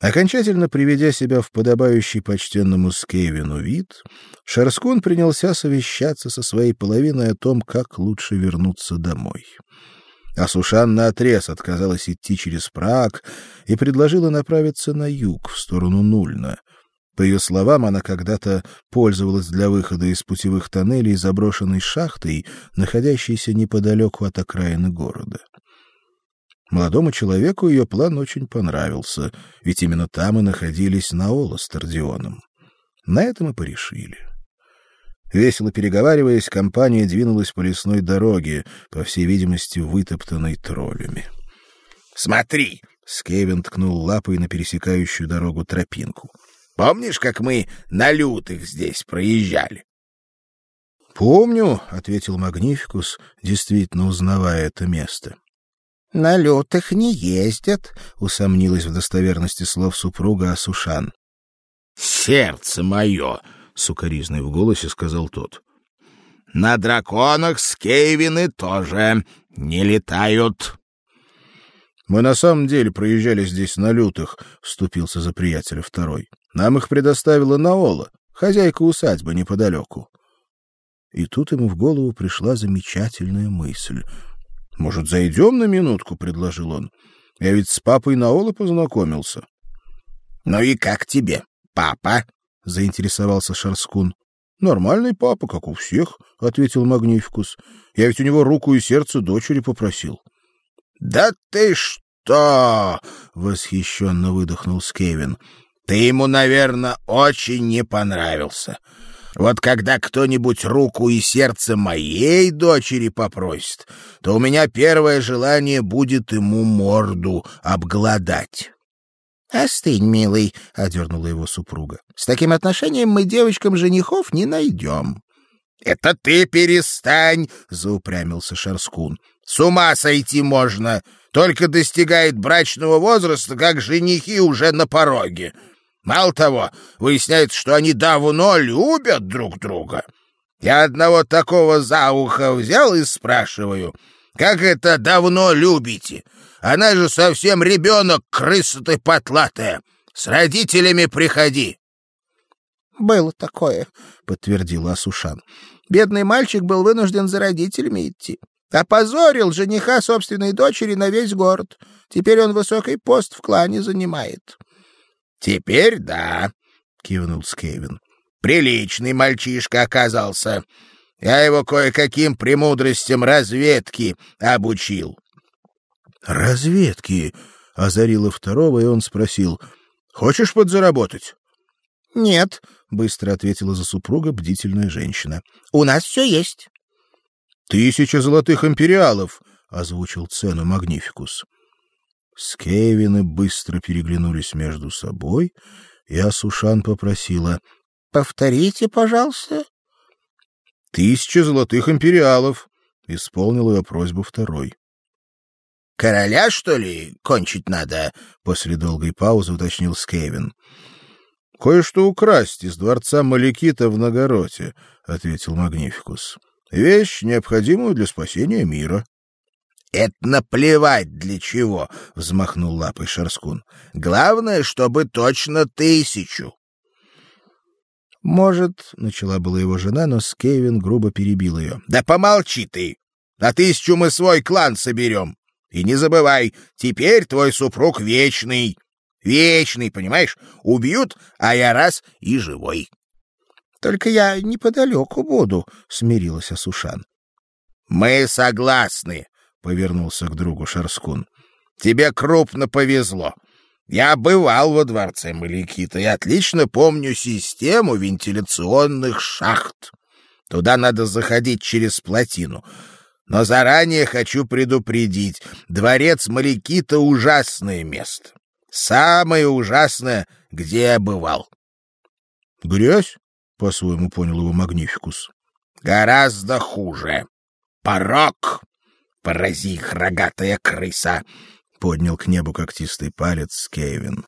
Окончательно приведя себя в подобающий почтенному Скевину вид, Шарскун принялся совещаться со своей половиной о том, как лучше вернуться домой. А Сушан наотрез отказалась идти через Праг и предложила направиться на юг, в сторону Нульна. По ее словам, она когда-то пользовалась для выхода из путевых тоннелей заброшенной шахтой, находящейся неподалеку от окраины города. Молодому человеку ее план очень понравился, ведь именно там и находились Наола с Тардионом. На этом и порешили. Весело переговариваясь, компания двинулась по лесной дороге, по всей видимости, вытоптанной троллями. "Смотри", Скевин ткнул лапой на пересекающую дорогу тропинку. "Помнишь, как мы на лютых здесь проезжали?" "Помню", ответил Магнификус, действительно узнавая это место. На лютых не ездят, усомнилась в достоверности слов супруга Асушан. Сердце мое, сукаризный в голосе сказал тот. На драконах скейвины тоже не летают. Мы на самом деле проезжали здесь на лютых, вступился за приятеля второй. Нам их предоставила Наола, хозяйка усадьбы неподалеку. И тут ему в голову пришла замечательная мысль. Может, зайдем на минутку, предложил он. Я ведь с папой Наола познакомился. Ну и как тебе, папа? заинтересовался Шарскун. Нормальный папа, как у всех, ответил Магнификус. Я ведь у него руку и сердце дочери попросил. Да ты что? восхищенно выдохнул Скевин. Ты ему, наверное, очень не понравился. Вот когда кто-нибудь руку и сердце моей дочери попросит, то у меня первое желание будет ему морду обглодать. Остынь, милый, одернула его супруга. С таким отношением мы девочкам женихов не найдем. Это ты перестань, заупрямился Шарскун. С ума сойти можно. Только достигает брачного возраста, как женихи уже на пороге. Мало того, выясняется, что они давно любят друг друга. Я одного такого за ухо взял и спрашиваю, как это давно любите? Она же совсем ребенок, крыса ты потлатая. С родителями приходи. Было такое, подтвердила Асушан. Бедный мальчик был вынужден за родителями идти. Опозорил жениха собственной дочери на весь город. Теперь он высокий пост в клане занимает. Теперь да, кивнул Скевин. Приличный мальчишка оказался. Я его кое-каким премудростям разведки обучил. Разведки озарило второго, и он спросил: "Хочешь подзаработать?" "Нет", быстро ответила за супруга бдительная женщина. "У нас все есть". «Тысяча золотых империалов", озвучил цену Магнификус. Скевины быстро переглянулись между собой, и Асушан попросила: "Повторите, пожалуйста". «Тысяча золотых империалов", исполнил ее просьбу второй. Короля, что ли, кончить надо? После долгой паузы уточнил Скевин. Кое-что украсть из дворца Маликита в Нагороте, ответил Магнификус. Вещь, необходимую для спасения мира. Это наплевать для чего, взмахнул лапой Шарскун. Главное, чтобы точно тысячу. Может, начала была его жена, но Скевин грубо перебил ее. Да помолчи ты. На тысячу мы свой клан соберем. И не забывай, теперь твой супруг вечный. Вечный, понимаешь? Убьют, а я раз и живой. Только я неподалеку буду, смирилась Асушан. Мы согласны, повернулся к другу Шарскун. Тебе крупно повезло. Я бывал во дворце Маликита и отлично помню систему вентиляционных шахт. Туда надо заходить через плотину. Но заранее хочу предупредить, дворец Маликита ужасное место. Самое ужасное, где я бывал. Грязь, по-своему понял его Магнификус. Гораздо хуже. Порок. Порази их, рогатая крыса!» — поднял к небу когтистый палец Кевин.